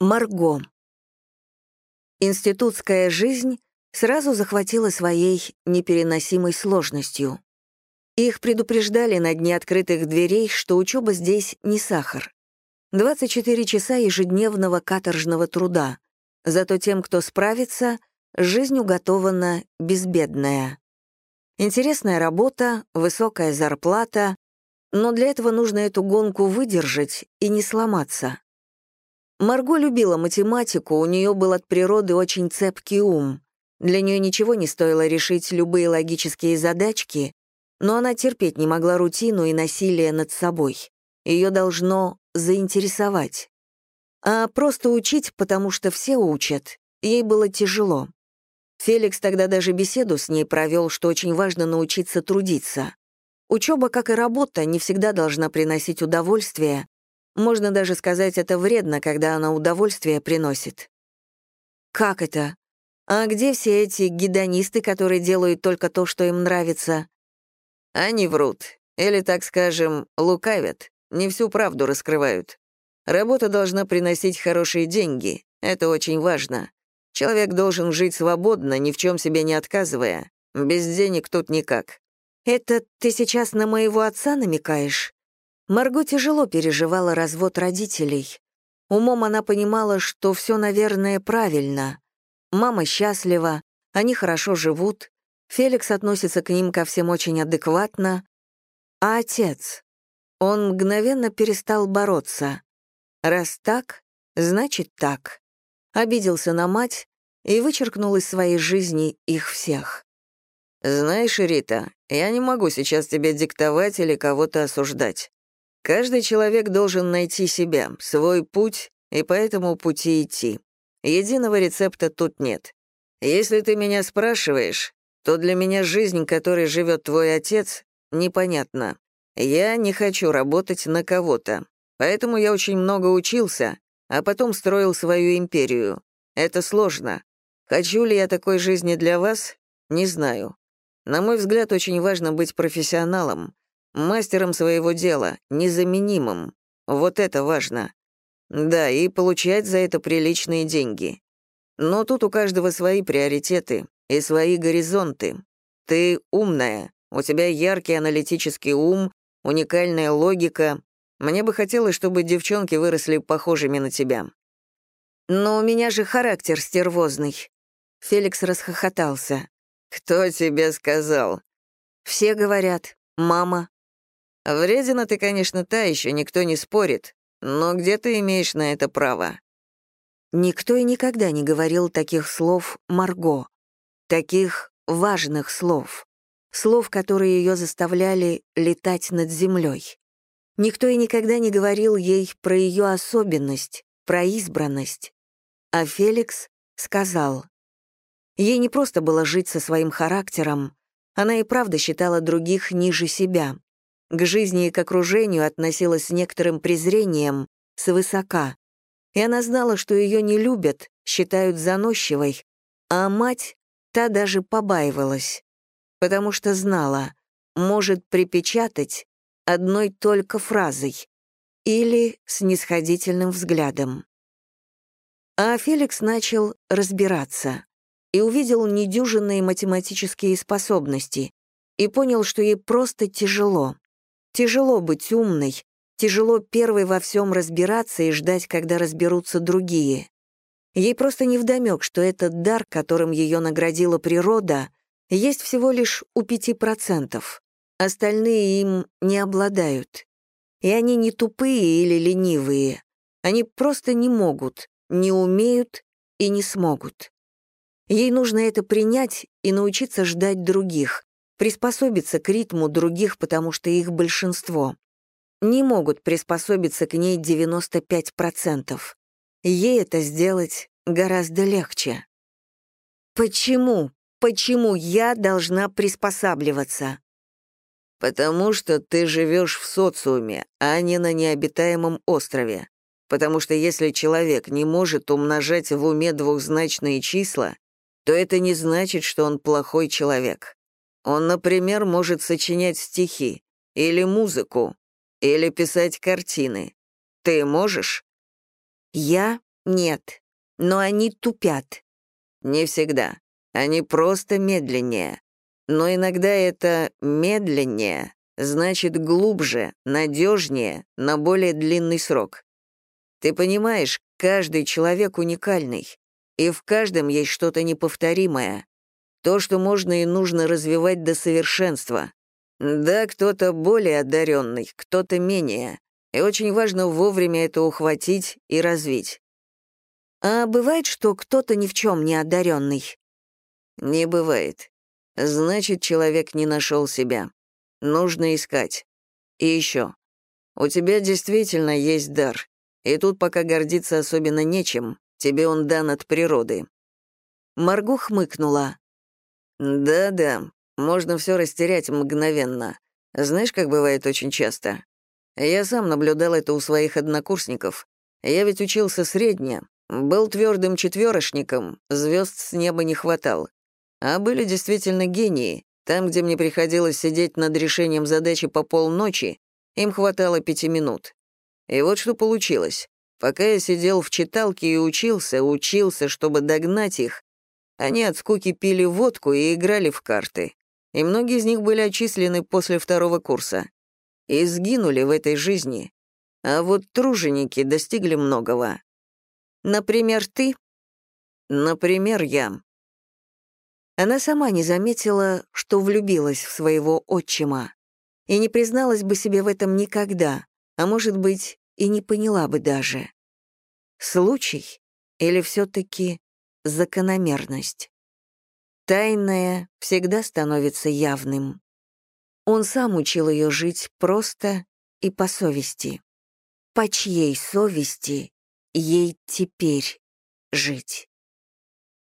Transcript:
Марго. Институтская жизнь сразу захватила своей непереносимой сложностью. Их предупреждали на дне открытых дверей, что учеба здесь не сахар. 24 часа ежедневного каторжного труда. Зато тем, кто справится, жизнь уготована безбедная. Интересная работа, высокая зарплата, но для этого нужно эту гонку выдержать и не сломаться. Марго любила математику, у нее был от природы очень цепкий ум. Для нее ничего не стоило решить любые логические задачки, но она терпеть не могла рутину и насилие над собой. Ее должно заинтересовать. А просто учить, потому что все учат, ей было тяжело. Феликс тогда даже беседу с ней провел, что очень важно научиться трудиться. Учеба, как и работа, не всегда должна приносить удовольствие. Можно даже сказать, это вредно, когда она удовольствие приносит. Как это? А где все эти гедонисты, которые делают только то, что им нравится? Они врут. Или, так скажем, лукавят. Не всю правду раскрывают. Работа должна приносить хорошие деньги. Это очень важно. Человек должен жить свободно, ни в чем себе не отказывая. Без денег тут никак. Это ты сейчас на моего отца намекаешь? Марго тяжело переживала развод родителей. Умом она понимала, что все, наверное, правильно. Мама счастлива, они хорошо живут, Феликс относится к ним ко всем очень адекватно. А отец? Он мгновенно перестал бороться. Раз так, значит так обиделся на мать и вычеркнул из своей жизни их всех. «Знаешь, Рита, я не могу сейчас тебе диктовать или кого-то осуждать. Каждый человек должен найти себя, свой путь, и по этому пути идти. Единого рецепта тут нет. Если ты меня спрашиваешь, то для меня жизнь, которой живет твой отец, непонятна. Я не хочу работать на кого-то, поэтому я очень много учился, а потом строил свою империю. Это сложно. Хочу ли я такой жизни для вас? Не знаю. На мой взгляд, очень важно быть профессионалом, мастером своего дела, незаменимым. Вот это важно. Да, и получать за это приличные деньги. Но тут у каждого свои приоритеты и свои горизонты. Ты умная, у тебя яркий аналитический ум, уникальная логика, мне бы хотелось, чтобы девчонки выросли похожими на тебя». «Но у меня же характер стервозный». Феликс расхохотался. «Кто тебе сказал?» «Все говорят. Мама». «Вредина ты, конечно, та еще, никто не спорит. Но где ты имеешь на это право?» Никто и никогда не говорил таких слов Марго. Таких важных слов. Слов, которые ее заставляли летать над землей. Никто и никогда не говорил ей про ее особенность, про избранность. А Феликс сказал. Ей не просто было жить со своим характером, она и правда считала других ниже себя. К жизни и к окружению относилась с некоторым презрением, свысока. И она знала, что ее не любят, считают заносчивой, а мать, та даже побаивалась, потому что знала, может припечатать одной только фразой или снисходительным взглядом. А Феликс начал разбираться и увидел недюжинные математические способности и понял, что ей просто тяжело. Тяжело быть умной, тяжело первой во всем разбираться и ждать, когда разберутся другие. Ей просто невдомек, что этот дар, которым ее наградила природа, есть всего лишь у пяти процентов. Остальные им не обладают. И они не тупые или ленивые. Они просто не могут, не умеют и не смогут. Ей нужно это принять и научиться ждать других, приспособиться к ритму других, потому что их большинство. Не могут приспособиться к ней 95%. Ей это сделать гораздо легче. Почему? Почему я должна приспосабливаться? «Потому что ты живешь в социуме, а не на необитаемом острове. Потому что если человек не может умножать в уме двухзначные числа, то это не значит, что он плохой человек. Он, например, может сочинять стихи, или музыку, или писать картины. Ты можешь?» «Я? Нет, но они тупят. Не всегда. Они просто медленнее. Но иногда это медленнее значит глубже, надежнее, на более длинный срок. Ты понимаешь, каждый человек уникальный, и в каждом есть что-то неповторимое. То, что можно и нужно развивать до совершенства. Да, кто-то более одаренный, кто-то менее. И очень важно вовремя это ухватить и развить. А бывает, что кто-то ни в чем не одаренный? Не бывает. Значит, человек не нашел себя. Нужно искать. И еще. У тебя действительно есть дар. И тут пока гордиться особенно нечем. Тебе он дан от природы». Марго хмыкнула. «Да-да, можно все растерять мгновенно. Знаешь, как бывает очень часто? Я сам наблюдал это у своих однокурсников. Я ведь учился средне, был твердым четверошником, звезд с неба не хватал. А были действительно гении. Там, где мне приходилось сидеть над решением задачи по полночи, им хватало пяти минут. И вот что получилось. Пока я сидел в читалке и учился, учился, чтобы догнать их, они от скуки пили водку и играли в карты. И многие из них были отчислены после второго курса. И сгинули в этой жизни. А вот труженики достигли многого. Например, ты? Например, я. Она сама не заметила, что влюбилась в своего отчима, и не призналась бы себе в этом никогда, а может быть, и не поняла бы даже. Случай или все-таки закономерность? Тайное всегда становится явным. Он сам учил ее жить просто и по совести. По чьей совести ей теперь жить?